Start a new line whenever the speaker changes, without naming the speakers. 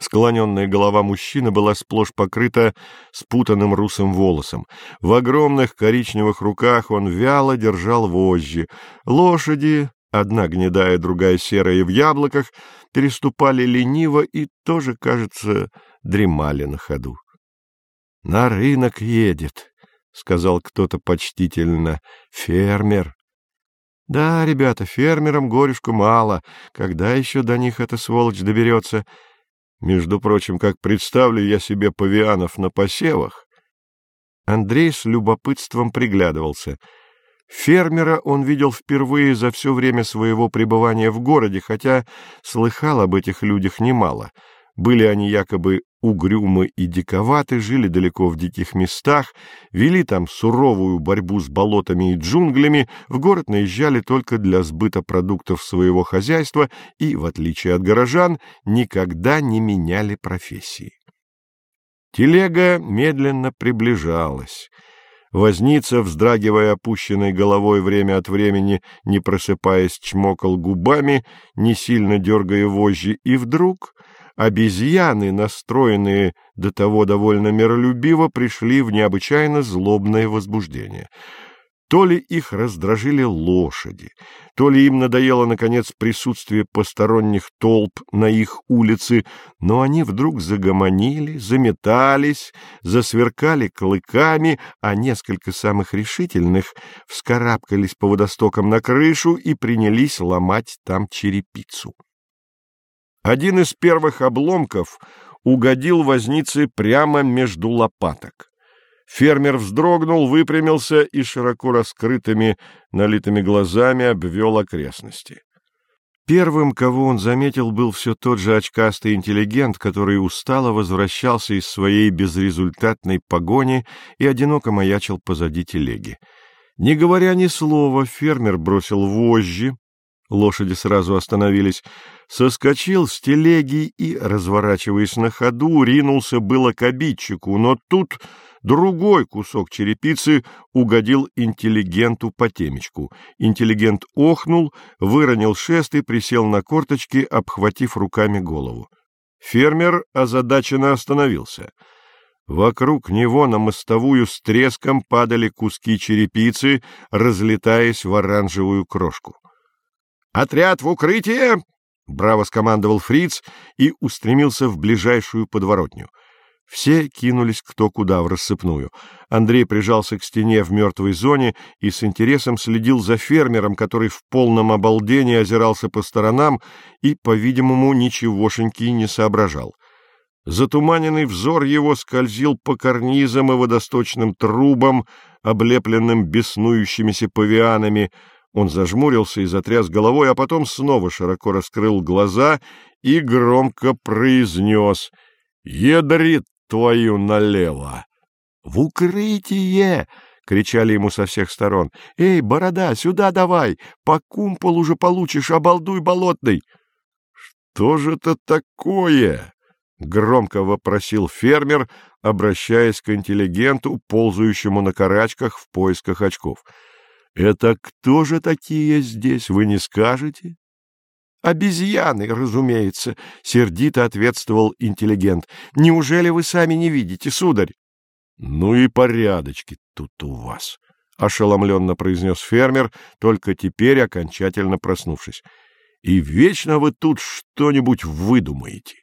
Склоненная голова мужчины была сплошь покрыта спутанным русым волосом. В огромных коричневых руках он вяло держал вожжи. Лошади, одна гнедая, другая серая в яблоках, переступали лениво и тоже, кажется, дремали на ходу. — На рынок едет, — сказал кто-то почтительно, — фермер. — Да, ребята, фермерам горюшку мало, когда еще до них эта сволочь доберется — между прочим, как представлю я себе павианов на посевах. Андрей с любопытством приглядывался. Фермера он видел впервые за все время своего пребывания в городе, хотя слыхал об этих людях немало — были они якобы угрюмы и диковаты, жили далеко в диких местах, вели там суровую борьбу с болотами и джунглями, в город наезжали только для сбыта продуктов своего хозяйства и, в отличие от горожан, никогда не меняли профессии. Телега медленно приближалась. Возница, вздрагивая опущенной головой время от времени, не просыпаясь, чмокал губами, не сильно дергая вожжи, и вдруг обезьяны, настроенные до того довольно миролюбиво, пришли в необычайно злобное возбуждение. То ли их раздражили лошади, то ли им надоело, наконец, присутствие посторонних толп на их улице, но они вдруг загомонили, заметались, засверкали клыками, а несколько самых решительных вскарабкались по водостокам на крышу и принялись ломать там черепицу. Один из первых обломков угодил вознице прямо между лопаток. Фермер вздрогнул, выпрямился и широко раскрытыми, налитыми глазами обвел окрестности. Первым, кого он заметил, был все тот же очкастый интеллигент, который устало возвращался из своей безрезультатной погони и одиноко маячил позади телеги. Не говоря ни слова, фермер бросил вожжи, лошади сразу остановились, соскочил с телеги и, разворачиваясь на ходу, ринулся было к обидчику, но тут другой кусок черепицы угодил интеллигенту по темечку. Интеллигент охнул, выронил шест и присел на корточки, обхватив руками голову. Фермер озадаченно остановился. Вокруг него на мостовую с треском падали куски черепицы, разлетаясь в оранжевую крошку. «Отряд в укрытие!» Браво скомандовал фриц и устремился в ближайшую подворотню. Все кинулись кто куда в рассыпную. Андрей прижался к стене в мертвой зоне и с интересом следил за фермером, который в полном обалдении озирался по сторонам и, по-видимому, ничегошеньки не соображал. Затуманенный взор его скользил по карнизам и водосточным трубам, облепленным беснующимися павианами, он зажмурился и затряс головой, а потом снова широко раскрыл глаза и громко произнес «Ядрит твою налево!» «В укрытие!» — кричали ему со всех сторон. «Эй, борода, сюда давай! По кумполу уже получишь, обалдуй болотный!» «Что же это такое?» — громко вопросил фермер, обращаясь к интеллигенту, ползающему на карачках в поисках очков. — это кто же такие здесь, вы не скажете? «Обезьяны, разумеется», — сердито ответствовал интеллигент. «Неужели вы сами не видите, сударь?» «Ну и порядочки тут у вас», — ошеломленно произнес фермер, только теперь окончательно проснувшись. «И вечно вы тут что-нибудь выдумаете».